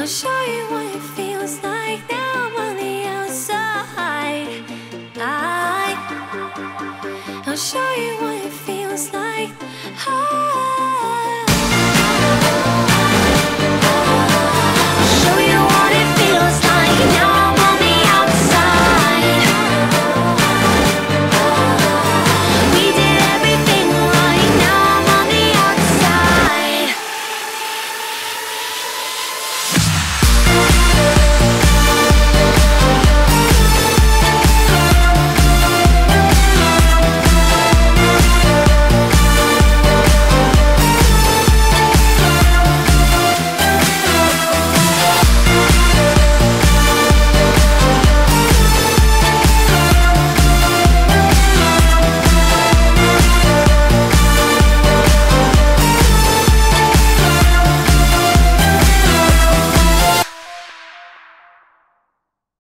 I'll show you what it feels like now on the outside. I'll show you what it feels like.